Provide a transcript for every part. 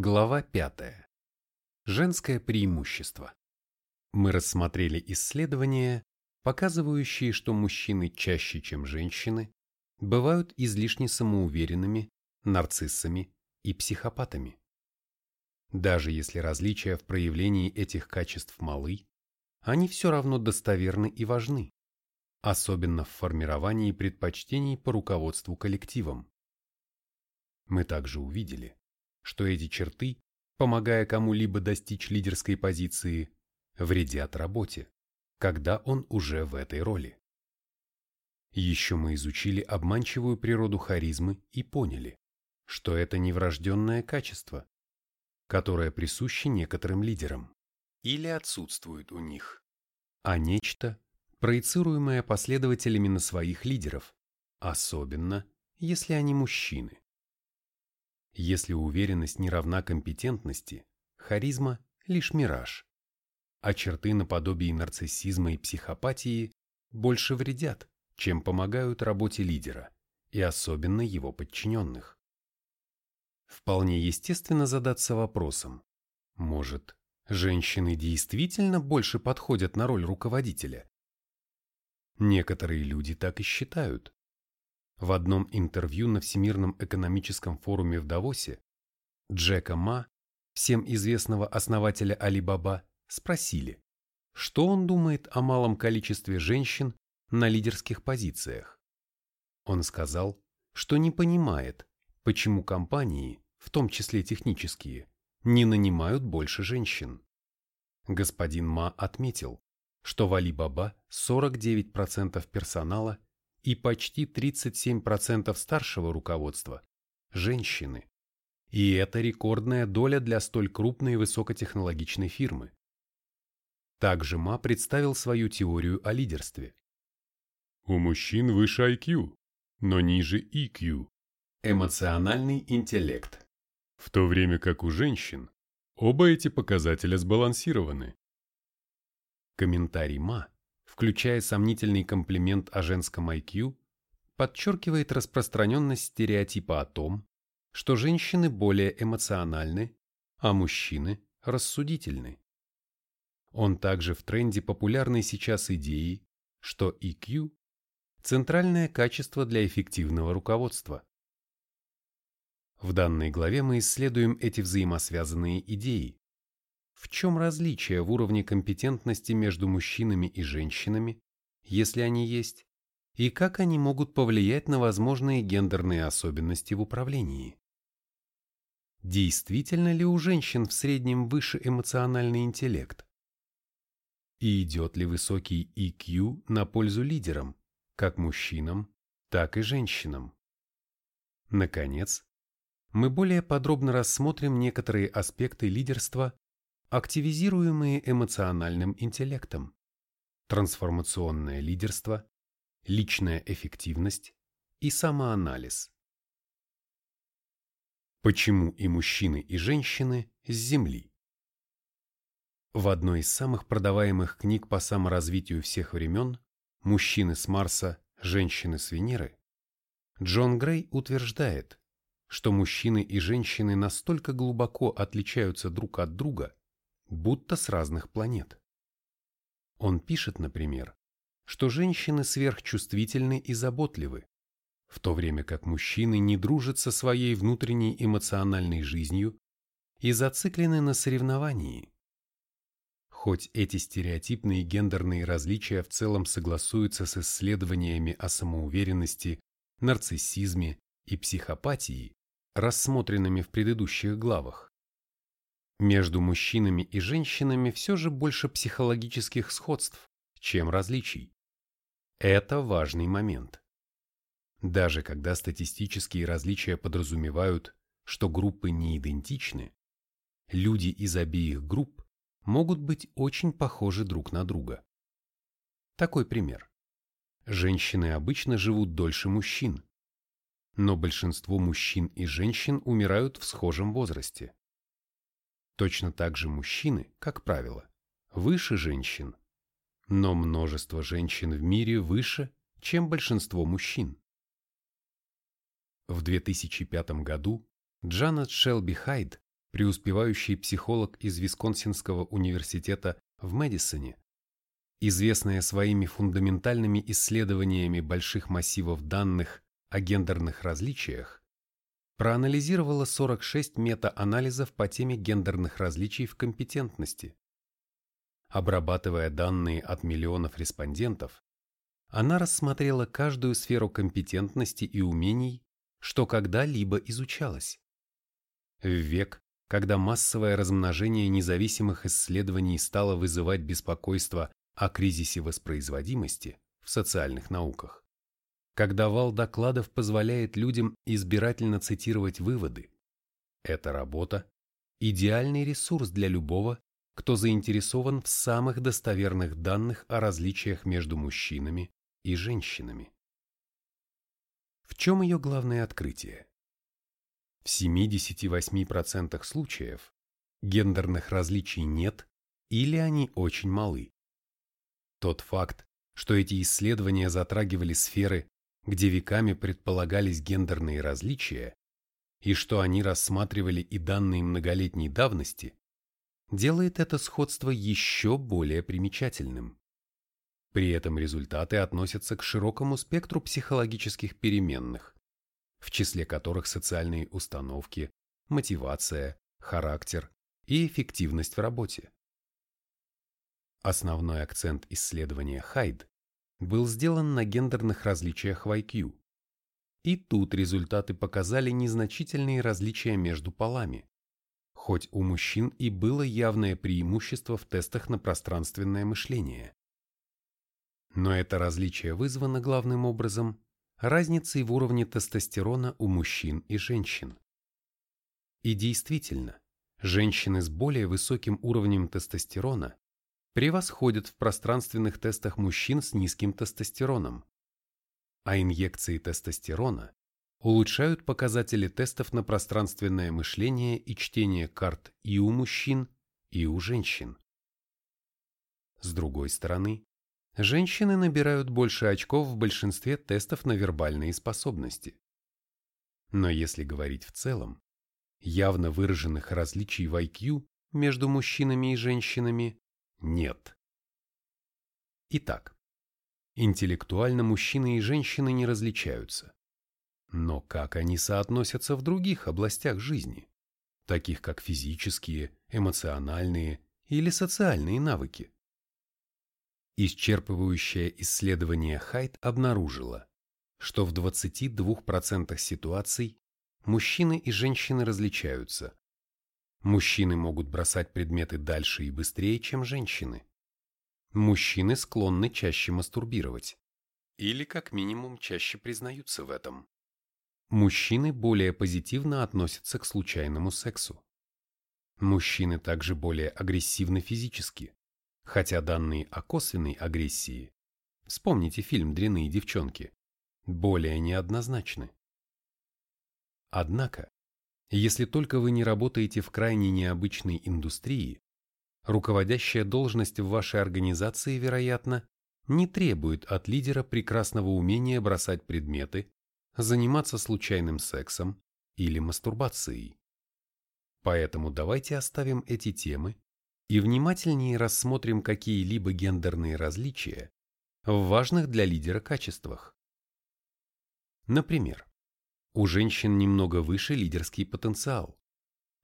Глава 5. Женское преимущество. Мы рассмотрели исследования, показывающие, что мужчины чаще, чем женщины, бывают излишне самоуверенными, нарциссами и психопатами. Даже если различия в проявлении этих качеств малы, они все равно достоверны и важны, особенно в формировании предпочтений по руководству коллективом. Мы также увидели, что эти черты, помогая кому-либо достичь лидерской позиции, вредят работе, когда он уже в этой роли. Еще мы изучили обманчивую природу харизмы и поняли, что это не врожденное качество, которое присуще некоторым лидерам или отсутствует у них, а нечто, проецируемое последователями на своих лидеров, особенно если они мужчины. Если уверенность не равна компетентности, харизма – лишь мираж, а черты наподобие нарциссизма и психопатии больше вредят, чем помогают работе лидера, и особенно его подчиненных. Вполне естественно задаться вопросом, может, женщины действительно больше подходят на роль руководителя? Некоторые люди так и считают, в одном интервью на Всемирном экономическом форуме в Давосе Джека Ма, всем известного основателя Алибаба, спросили, что он думает о малом количестве женщин на лидерских позициях. Он сказал, что не понимает, почему компании, в том числе технические, не нанимают больше женщин. Господин Ма отметил, что в Алибаба 49% персонала и почти 37% старшего руководства – женщины. И это рекордная доля для столь крупной и высокотехнологичной фирмы. Также Ма представил свою теорию о лидерстве. У мужчин выше IQ, но ниже EQ – эмоциональный интеллект. В то время как у женщин оба эти показателя сбалансированы. Комментарий Ма включая сомнительный комплимент о женском IQ, подчеркивает распространенность стереотипа о том, что женщины более эмоциональны, а мужчины рассудительны. Он также в тренде популярной сейчас идеи, что EQ – центральное качество для эффективного руководства. В данной главе мы исследуем эти взаимосвязанные идеи, в чем различие в уровне компетентности между мужчинами и женщинами, если они есть, и как они могут повлиять на возможные гендерные особенности в управлении? Действительно ли у женщин в среднем выше эмоциональный интеллект? И идет ли высокий EQ на пользу лидерам, как мужчинам, так и женщинам? Наконец, мы более подробно рассмотрим некоторые аспекты лидерства активизируемые эмоциональным интеллектом, трансформационное лидерство, личная эффективность и самоанализ. Почему и мужчины, и женщины с Земли? В одной из самых продаваемых книг по саморазвитию всех времен «Мужчины с Марса, женщины с Венеры» Джон Грей утверждает, что мужчины и женщины настолько глубоко отличаются друг от друга, будто с разных планет. Он пишет, например, что женщины сверхчувствительны и заботливы, в то время как мужчины не дружат со своей внутренней эмоциональной жизнью и зациклены на соревновании. Хоть эти стереотипные гендерные различия в целом согласуются с исследованиями о самоуверенности, нарциссизме и психопатии, рассмотренными в предыдущих главах, между мужчинами и женщинами все же больше психологических сходств, чем различий. Это важный момент. Даже когда статистические различия подразумевают, что группы не идентичны, люди из обеих групп могут быть очень похожи друг на друга. Такой пример. Женщины обычно живут дольше мужчин, но большинство мужчин и женщин умирают в схожем возрасте. Точно так же мужчины, как правило, выше женщин. Но множество женщин в мире выше, чем большинство мужчин. В 2005 году Джанет Шелби Хайд преуспевающий психолог из Висконсинского университета в Мэдисоне, известная своими фундаментальными исследованиями больших массивов данных о гендерных различиях, проанализировала 46 мета-анализов по теме гендерных различий в компетентности. Обрабатывая данные от миллионов респондентов, она рассмотрела каждую сферу компетентности и умений, что когда-либо изучалось. В век, когда массовое размножение независимых исследований стало вызывать беспокойство о кризисе воспроизводимости в социальных науках, когда вал докладов позволяет людям избирательно цитировать выводы, эта работа – идеальный ресурс для любого, кто заинтересован в самых достоверных данных о различиях между мужчинами и женщинами. В чем ее главное открытие? В 78% случаев гендерных различий нет или они очень малы. Тот факт, что эти исследования затрагивали сферы, где веками предполагались гендерные различия, и что они рассматривали и данные многолетней давности, делает это сходство еще более примечательным. При этом результаты относятся к широкому спектру психологических переменных, в числе которых социальные установки, мотивация, характер и эффективность в работе. Основной акцент исследования Хайд был сделан на гендерных различиях в IQ. И тут результаты показали незначительные различия между полами, хоть у мужчин и было явное преимущество в тестах на пространственное мышление. Но это различие вызвано главным образом разницей в уровне тестостерона у мужчин и женщин. И действительно, женщины с более высоким уровнем тестостерона превосходят в пространственных тестах мужчин с низким тестостероном, а инъекции тестостерона улучшают показатели тестов на пространственное мышление и чтение карт и у мужчин, и у женщин. С другой стороны, женщины набирают больше очков в большинстве тестов на вербальные способности. Но если говорить в целом, явно выраженных различий в IQ между мужчинами и женщинами нет. Итак, интеллектуально мужчины и женщины не различаются. Но как они соотносятся в других областях жизни, таких как физические, эмоциональные или социальные навыки? Исчерпывающее исследование Хайт обнаружило, что в 22% ситуаций мужчины и женщины различаются. Мужчины могут бросать предметы дальше и быстрее, чем женщины. Мужчины склонны чаще мастурбировать. Или как минимум чаще признаются в этом. Мужчины более позитивно относятся к случайному сексу. Мужчины также более агрессивны физически хотя данные о косвенной агрессии, вспомните фильм «Дряные девчонки», более неоднозначны. Однако, если только вы не работаете в крайне необычной индустрии, руководящая должность в вашей организации, вероятно, не требует от лидера прекрасного умения бросать предметы, заниматься случайным сексом или мастурбацией. Поэтому давайте оставим эти темы и внимательнее рассмотрим какие-либо гендерные различия в важных для лидера качествах. Например, у женщин немного выше лидерский потенциал,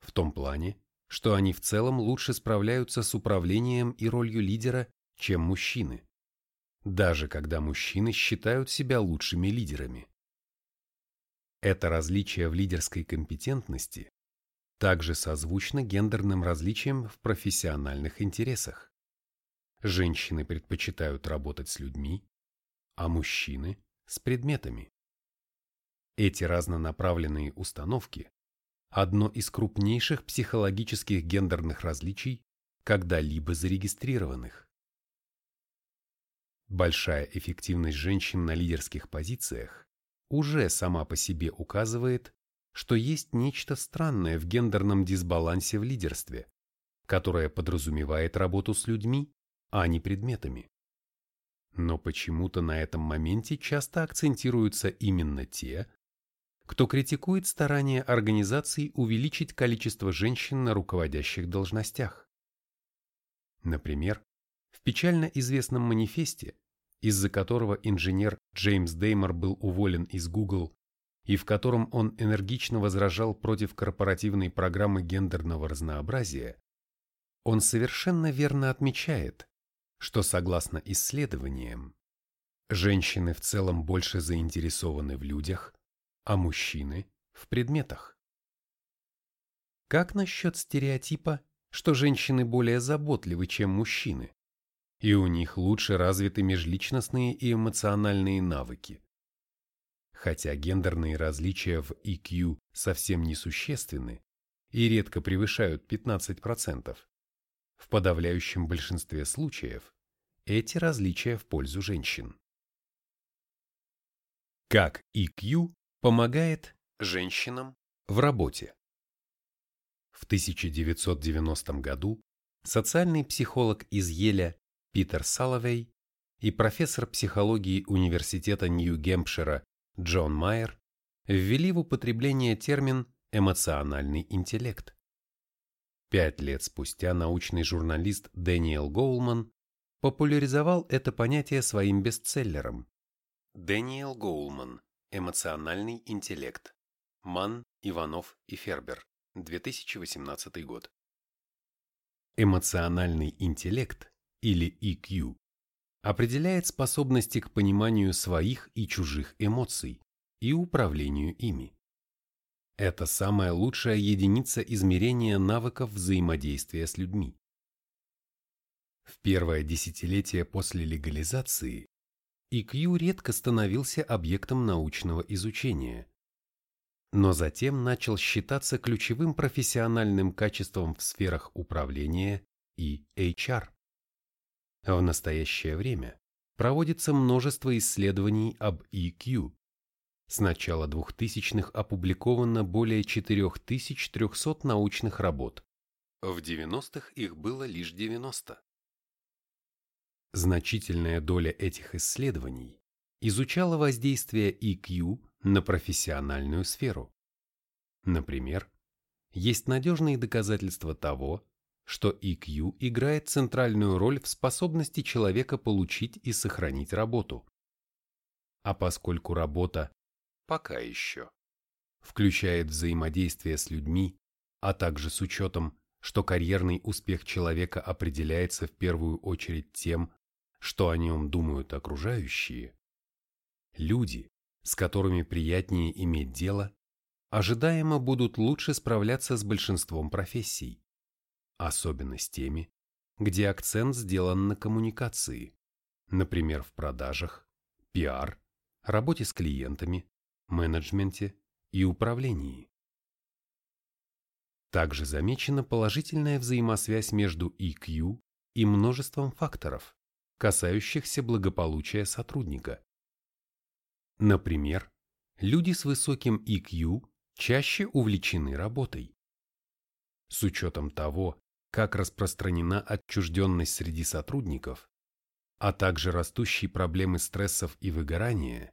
в том плане, что они в целом лучше справляются с управлением и ролью лидера, чем мужчины, даже когда мужчины считают себя лучшими лидерами. Это различие в лидерской компетентности также созвучно гендерным различиям в профессиональных интересах. Женщины предпочитают работать с людьми, а мужчины – с предметами. Эти разнонаправленные установки – одно из крупнейших психологических гендерных различий, когда-либо зарегистрированных. Большая эффективность женщин на лидерских позициях уже сама по себе указывает что есть нечто странное в гендерном дисбалансе в лидерстве, которое подразумевает работу с людьми, а не предметами. Но почему-то на этом моменте часто акцентируются именно те, кто критикует старания организаций увеличить количество женщин на руководящих должностях. Например, в печально известном манифесте, из-за которого инженер Джеймс Деймор был уволен из Google и в котором он энергично возражал против корпоративной программы гендерного разнообразия, он совершенно верно отмечает, что согласно исследованиям, женщины в целом больше заинтересованы в людях, а мужчины – в предметах. Как насчет стереотипа, что женщины более заботливы, чем мужчины, и у них лучше развиты межличностные и эмоциональные навыки? Хотя гендерные различия в EQ совсем несущественны и редко превышают 15%, в подавляющем большинстве случаев эти различия в пользу женщин. Как EQ помогает женщинам в работе? В 1990 году социальный психолог из Еля Питер Саловей и профессор психологии Университета Нью-Гэмпшира Джон Майер ввели в употребление термин «эмоциональный интеллект». Пять лет спустя научный журналист Дэниел Гоулман популяризовал это понятие своим бестселлером. Дэниел Гоулман «Эмоциональный интеллект. Манн, Иванов и Фербер. 2018 год». Эмоциональный интеллект, или EQ, определяет способности к пониманию своих и чужих эмоций и управлению ими. Это самая лучшая единица измерения навыков взаимодействия с людьми. В первое десятилетие после легализации EQ редко становился объектом научного изучения, но затем начал считаться ключевым профессиональным качеством в сферах управления и HR. В настоящее время проводится множество исследований об EQ. С начала 2000-х опубликовано более 4300 научных работ. В 90-х их было лишь 90. Значительная доля этих исследований изучала воздействие EQ на профессиональную сферу. Например, есть надежные доказательства того, что EQ играет центральную роль в способности человека получить и сохранить работу. А поскольку работа пока еще включает взаимодействие с людьми, а также с учетом, что карьерный успех человека определяется в первую очередь тем, что о нем думают окружающие, люди, с которыми приятнее иметь дело, ожидаемо будут лучше справляться с большинством профессий особенно с теми, где акцент сделан на коммуникации, например, в продажах, пиар, работе с клиентами, менеджменте и управлении. Также замечена положительная взаимосвязь между EQ и множеством факторов, касающихся благополучия сотрудника. Например, люди с высоким EQ чаще увлечены работой. С учетом того, как распространена отчужденность среди сотрудников, а также растущие проблемы стрессов и выгорания,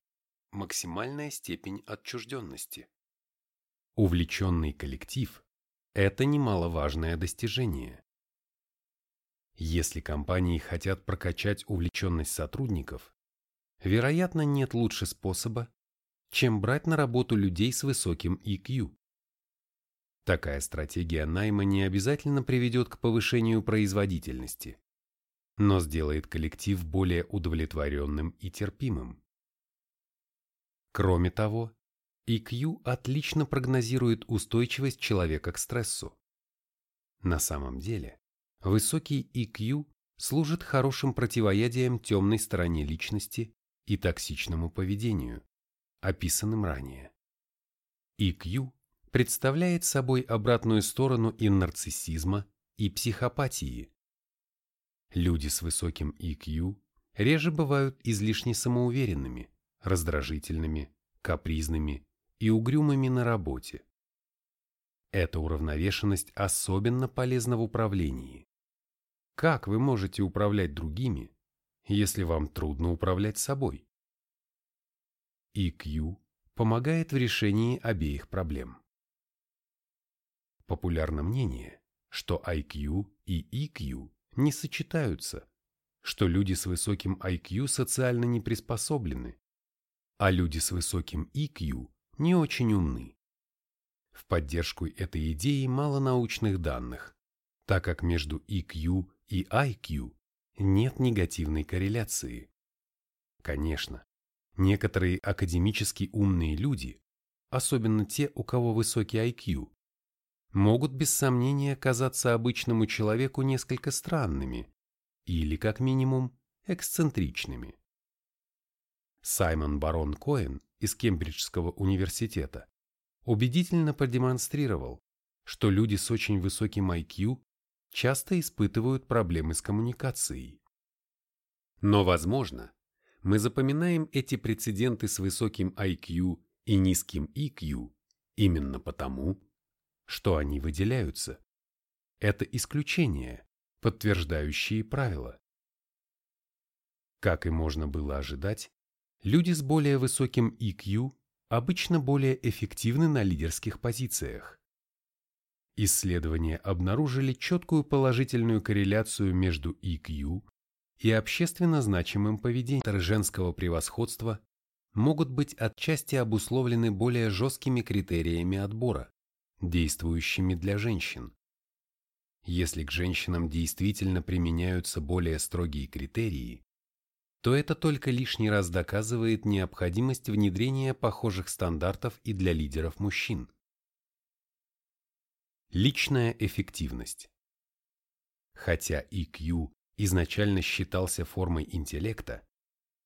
максимальная степень отчужденности. Увлеченный коллектив – это немаловажное достижение. Если компании хотят прокачать увлеченность сотрудников, вероятно, нет лучше способа, чем брать на работу людей с высоким EQ. Такая стратегия найма не обязательно приведет к повышению производительности, но сделает коллектив более удовлетворенным и терпимым. Кроме того, EQ отлично прогнозирует устойчивость человека к стрессу. На самом деле, высокий EQ служит хорошим противоядием темной стороне личности и токсичному поведению, описанным ранее. EQ представляет собой обратную сторону и нарциссизма, и психопатии. Люди с высоким IQ реже бывают излишне самоуверенными, раздражительными, капризными и угрюмыми на работе. Эта уравновешенность особенно полезна в управлении. Как вы можете управлять другими, если вам трудно управлять собой? IQ помогает в решении обеих проблем. Популярно мнение, что IQ и EQ не сочетаются, что люди с высоким IQ социально не приспособлены, а люди с высоким EQ не очень умны. В поддержку этой идеи мало научных данных, так как между EQ и IQ нет негативной корреляции. Конечно, некоторые академически умные люди, особенно те, у кого высокий IQ, могут без сомнения казаться обычному человеку несколько странными или, как минимум, эксцентричными. Саймон Барон Коэн из Кембриджского университета убедительно продемонстрировал, что люди с очень высоким IQ часто испытывают проблемы с коммуникацией. Но, возможно, мы запоминаем эти прецеденты с высоким IQ и низким EQ именно потому, что они выделяются. Это исключения, подтверждающие правила. Как и можно было ожидать, люди с более высоким EQ обычно более эффективны на лидерских позициях. Исследования обнаружили четкую положительную корреляцию между EQ и общественно значимым поведением женского превосходства могут быть отчасти обусловлены более жесткими критериями отбора, действующими для женщин. Если к женщинам действительно применяются более строгие критерии, то это только лишний раз доказывает необходимость внедрения похожих стандартов и для лидеров мужчин. Личная эффективность. Хотя EQ изначально считался формой интеллекта,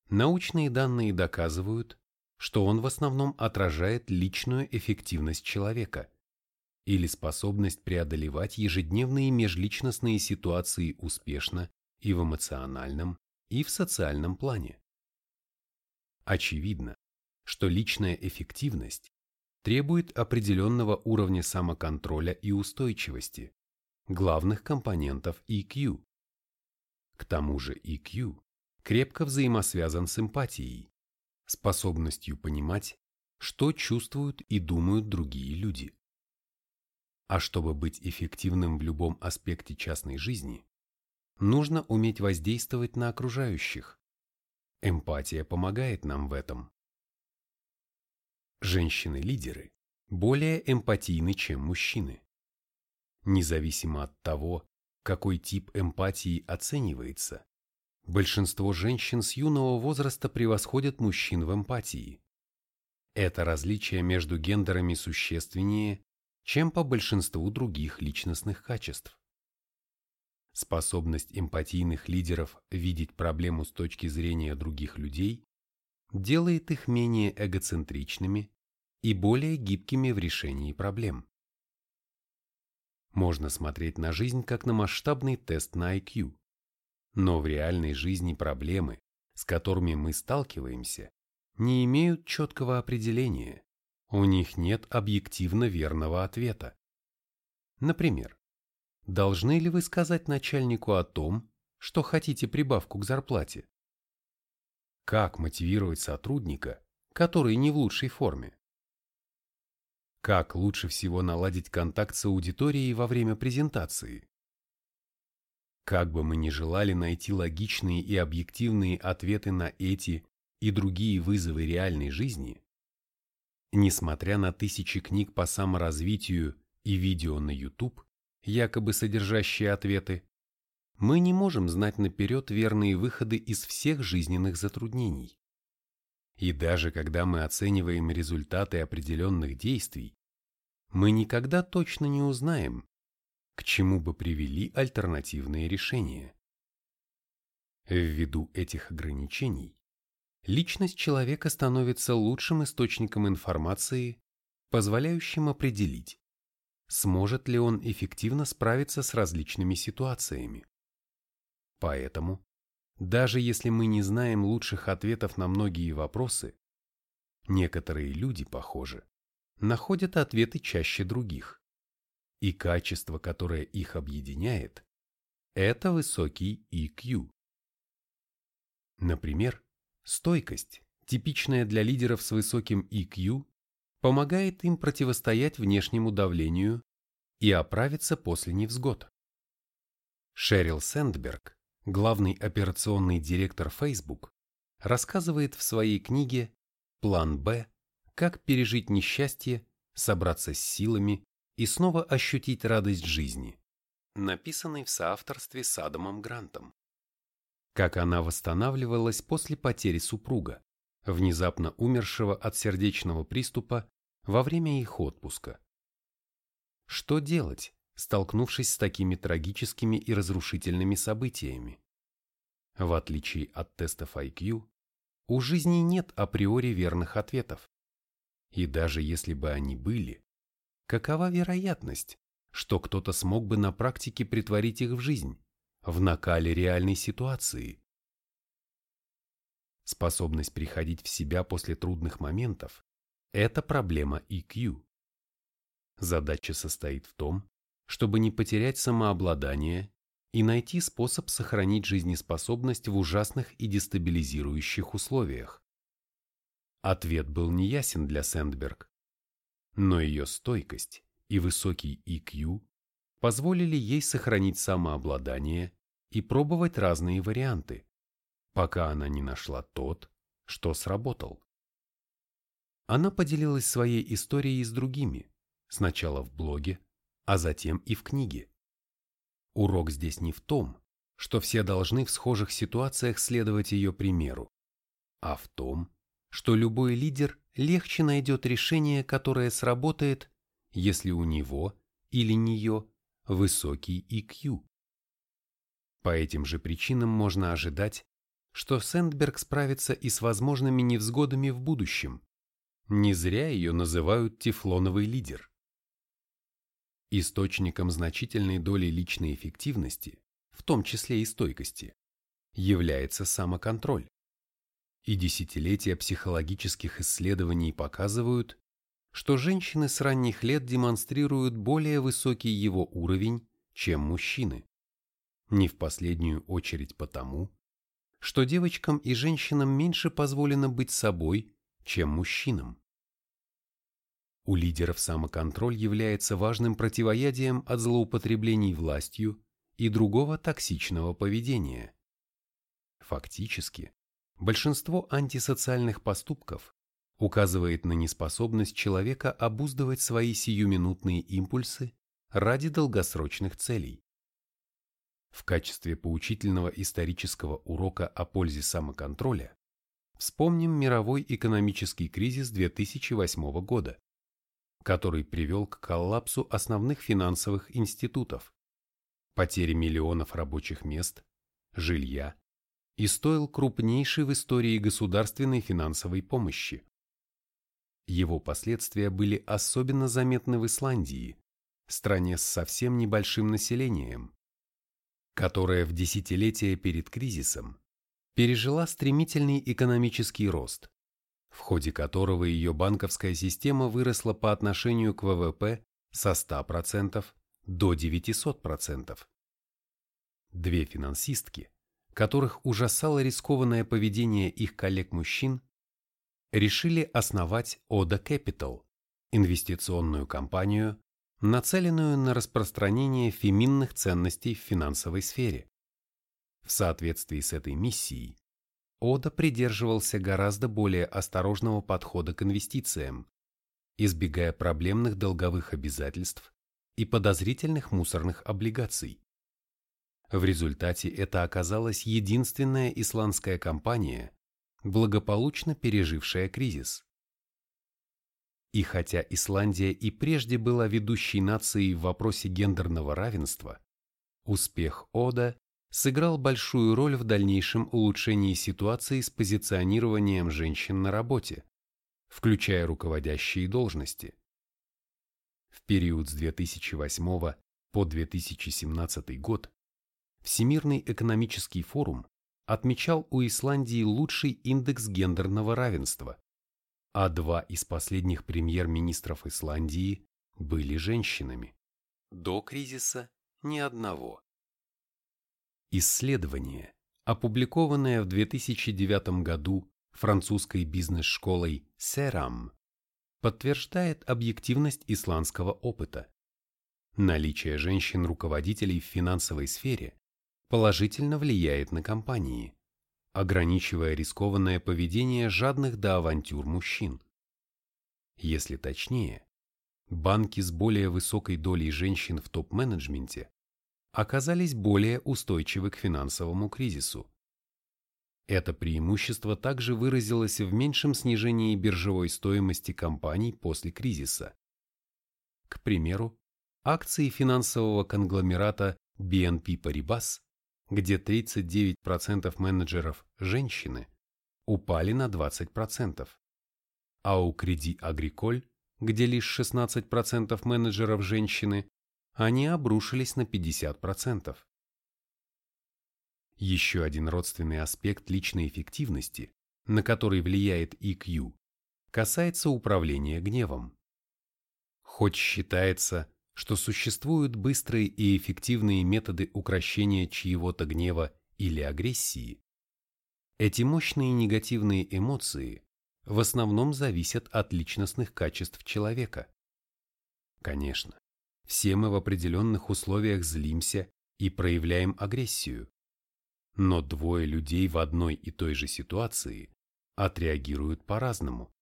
научные данные доказывают, что он в основном отражает личную эффективность человека или способность преодолевать ежедневные межличностные ситуации успешно и в эмоциональном, и в социальном плане. Очевидно, что личная эффективность требует определенного уровня самоконтроля и устойчивости, главных компонентов EQ. К тому же EQ крепко взаимосвязан с эмпатией, способностью понимать, что чувствуют и думают другие люди. А чтобы быть эффективным в любом аспекте частной жизни, нужно уметь воздействовать на окружающих. Эмпатия помогает нам в этом. Женщины-лидеры более эмпатийны, чем мужчины. Независимо от того, какой тип эмпатии оценивается, большинство женщин с юного возраста превосходят мужчин в эмпатии. Это различие между гендерами существеннее, чем по большинству других личностных качеств. Способность эмпатийных лидеров видеть проблему с точки зрения других людей делает их менее эгоцентричными и более гибкими в решении проблем. Можно смотреть на жизнь как на масштабный тест на IQ, но в реальной жизни проблемы, с которыми мы сталкиваемся, не имеют четкого определения, у них нет объективно верного ответа. Например, должны ли вы сказать начальнику о том, что хотите прибавку к зарплате? Как мотивировать сотрудника, который не в лучшей форме? Как лучше всего наладить контакт с аудиторией во время презентации? Как бы мы ни желали найти логичные и объективные ответы на эти и другие вызовы реальной жизни, несмотря на тысячи книг по саморазвитию и видео на YouTube, якобы содержащие ответы, мы не можем знать наперед верные выходы из всех жизненных затруднений. И даже когда мы оцениваем результаты определенных действий, мы никогда точно не узнаем, к чему бы привели альтернативные решения. Ввиду этих ограничений, личность человека становится лучшим источником информации, позволяющим определить, сможет ли он эффективно справиться с различными ситуациями. Поэтому, даже если мы не знаем лучших ответов на многие вопросы, некоторые люди, похоже, находят ответы чаще других. И качество, которое их объединяет, это высокий EQ. Например, стойкость, типичная для лидеров с высоким EQ, помогает им противостоять внешнему давлению и оправиться после невзгод. Шерил Сэндберг, главный операционный директор Facebook, рассказывает в своей книге «План Б. Как пережить несчастье, собраться с силами и снова ощутить радость жизни», написанный в соавторстве с Адамом Грантом. Как она восстанавливалась после потери супруга, внезапно умершего от сердечного приступа во время их отпуска. Что делать, столкнувшись с такими трагическими и разрушительными событиями? В отличие от тестов IQ, у жизни нет априори верных ответов. И даже если бы они были, какова вероятность, что кто-то смог бы на практике притворить их в жизнь, в накале реальной ситуации? Способность приходить в себя после трудных моментов – это проблема EQ. Задача состоит в том, чтобы не потерять самообладание и найти способ сохранить жизнеспособность в ужасных и дестабилизирующих условиях. Ответ был неясен для Сэндберг, но ее стойкость и высокий EQ позволили ей сохранить самообладание и пробовать разные варианты, пока она не нашла тот, что сработал. Она поделилась своей историей с другими, сначала в блоге, а затем и в книге. Урок здесь не в том, что все должны в схожих ситуациях следовать ее примеру, а в том, что любой лидер легче найдет решение, которое сработает, если у него или нее высокий IQ. По этим же причинам можно ожидать, что Сэндберг справится и с возможными невзгодами в будущем. Не зря ее называют тефлоновый лидер. Источником значительной доли личной эффективности, в том числе и стойкости, является самоконтроль. И десятилетия психологических исследований показывают, что женщины с ранних лет демонстрируют более высокий его уровень, чем мужчины. Не в последнюю очередь потому, что девочкам и женщинам меньше позволено быть собой, чем мужчинам. У лидеров самоконтроль является важным противоядием от злоупотреблений властью и другого токсичного поведения. Фактически, большинство антисоциальных поступков указывает на неспособность человека обуздывать свои сиюминутные импульсы ради долгосрочных целей. В качестве поучительного исторического урока о пользе самоконтроля вспомним мировой экономический кризис 2008 года который привел к коллапсу основных финансовых институтов, потере миллионов рабочих мест, жилья и стоил крупнейшей в истории государственной финансовой помощи. Его последствия были особенно заметны в Исландии, стране с совсем небольшим населением, которая в десятилетия перед кризисом пережила стремительный экономический рост, в ходе которого ее банковская система выросла по отношению к ВВП со 100% до 900%. Две финансистки, которых ужасало рискованное поведение их коллег-мужчин, решили основать Oda Capital, инвестиционную компанию, нацеленную на распространение феминных ценностей в финансовой сфере. В соответствии с этой миссией, Ода придерживался гораздо более осторожного подхода к инвестициям, избегая проблемных долговых обязательств и подозрительных мусорных облигаций. В результате это оказалась единственная исландская компания, благополучно пережившая кризис. И хотя Исландия и прежде была ведущей нацией в вопросе гендерного равенства, успех Ода сыграл большую роль в дальнейшем улучшении ситуации с позиционированием женщин на работе, включая руководящие должности. В период с 2008 по 2017 год Всемирный экономический форум отмечал у Исландии лучший индекс гендерного равенства, а два из последних премьер-министров Исландии были женщинами. До кризиса ни одного. Исследование, опубликованное в 2009 году французской бизнес-школой Серам, подтверждает объективность исландского опыта. Наличие женщин-руководителей в финансовой сфере положительно влияет на компании, ограничивая рискованное поведение жадных до авантюр мужчин. Если точнее, банки с более высокой долей женщин в топ-менеджменте оказались более устойчивы к финансовому кризису. Это преимущество также выразилось в меньшем снижении биржевой стоимости компаний после кризиса. К примеру, акции финансового конгломерата BNP Paribas, где 39% менеджеров – женщины, упали на 20%, а у Credit Agricole, где лишь 16% менеджеров – женщины, они обрушились на 50%. Еще один родственный аспект личной эффективности, на который влияет EQ, касается управления гневом. Хоть считается, что существуют быстрые и эффективные методы укрощения чьего-то гнева или агрессии, эти мощные негативные эмоции в основном зависят от личностных качеств человека. Конечно, все мы в определенных условиях злимся и проявляем агрессию, но двое людей в одной и той же ситуации отреагируют по-разному,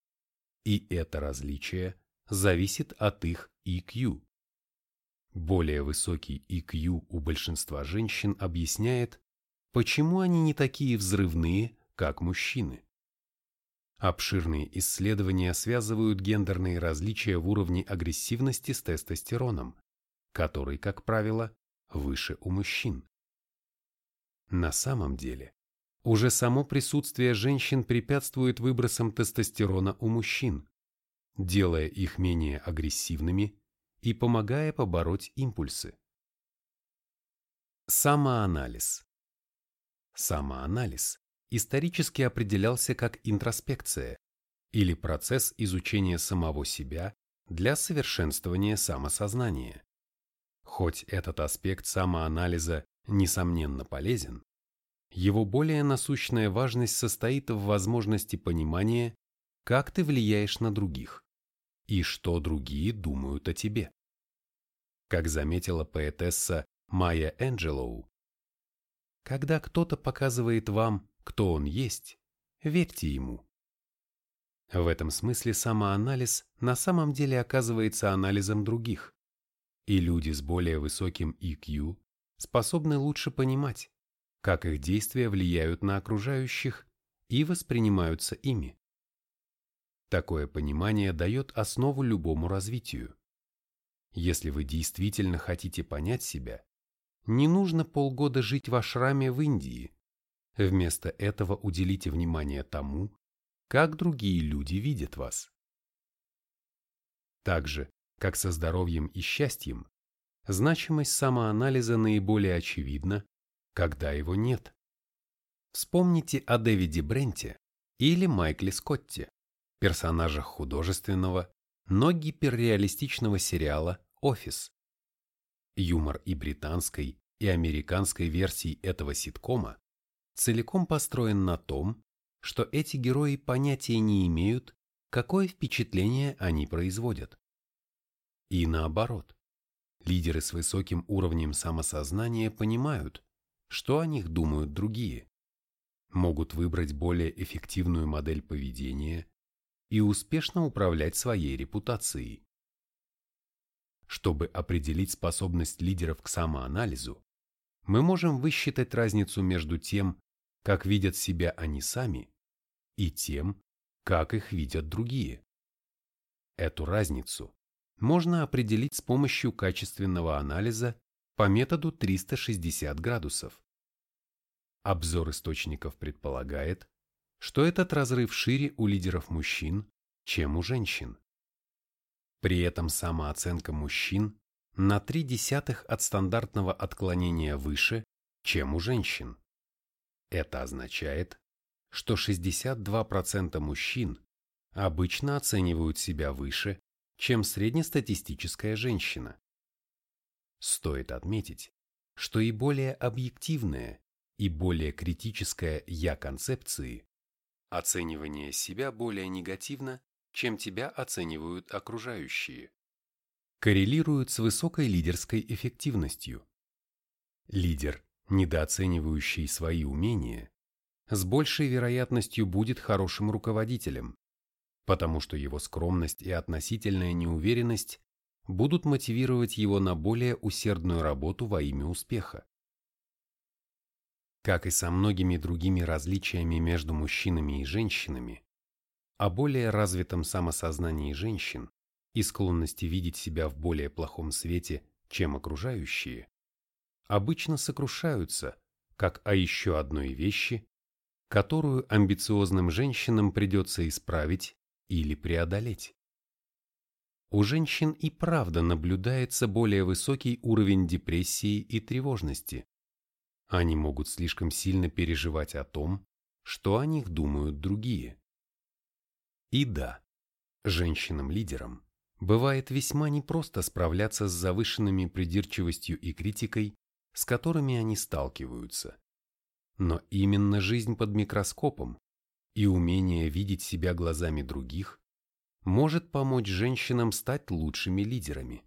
и это различие зависит от их EQ. Более высокий EQ у большинства женщин объясняет, почему они не такие взрывные, как мужчины. Обширные исследования связывают гендерные различия в уровне агрессивности с тестостероном, который, как правило, выше у мужчин. На самом деле, уже само присутствие женщин препятствует выбросам тестостерона у мужчин, делая их менее агрессивными и помогая побороть импульсы. Самоанализ. Самоанализ исторически определялся как интроспекция или процесс изучения самого себя для совершенствования самосознания. Хоть этот аспект самоанализа несомненно полезен, его более насущная важность состоит в возможности понимания, как ты влияешь на других и что другие думают о тебе. Как заметила поэтесса Майя Энджелоу, когда кто-то показывает вам, кто он есть, верьте ему. В этом смысле самоанализ на самом деле оказывается анализом других, и люди с более высоким EQ способны лучше понимать, как их действия влияют на окружающих и воспринимаются ими. Такое понимание дает основу любому развитию. Если вы действительно хотите понять себя, не нужно полгода жить в ашраме в Индии. Вместо этого уделите внимание тому, как другие люди видят вас. Так же, как со здоровьем и счастьем, значимость самоанализа наиболее очевидна, когда его нет. Вспомните о Дэвиде Бренте или Майкле Скотте, персонажах художественного, но гиперреалистичного сериала «Офис». Юмор и британской, и американской версий этого ситкома целиком построен на том, что эти герои понятия не имеют, какое впечатление они производят. И наоборот. Лидеры с высоким уровнем самосознания понимают, что о них думают другие, могут выбрать более эффективную модель поведения и успешно управлять своей репутацией. Чтобы определить способность лидеров к самоанализу, мы можем высчитать разницу между тем, как видят себя они сами, и тем, как их видят другие. Эту разницу можно определить с помощью качественного анализа по методу 360 градусов. Обзор источников предполагает, что этот разрыв шире у лидеров мужчин, чем у женщин. При этом самооценка мужчин на три десятых от стандартного отклонения выше, чем у женщин. Это означает, что 62% мужчин обычно оценивают себя выше, чем среднестатистическая женщина. Стоит отметить, что и более объективная, и более критическая «я» концепции оценивание себя более негативно, чем тебя оценивают окружающие. Коррелирует с высокой лидерской эффективностью. Лидер, недооценивающий свои умения, с большей вероятностью будет хорошим руководителем, потому что его скромность и относительная неуверенность будут мотивировать его на более усердную работу во имя успеха. Как и со многими другими различиями между мужчинами и женщинами, о более развитом самосознании женщин и склонности видеть себя в более плохом свете, чем окружающие, обычно сокрушаются, как о еще одной вещи, которую амбициозным женщинам придется исправить или преодолеть. У женщин и правда наблюдается более высокий уровень депрессии и тревожности. Они могут слишком сильно переживать о том, что о них думают другие. И да, женщинам-лидерам бывает весьма непросто справляться с завышенными придирчивостью и критикой, с которыми они сталкиваются. Но именно жизнь под микроскопом и умение видеть себя глазами других может помочь женщинам стать лучшими лидерами.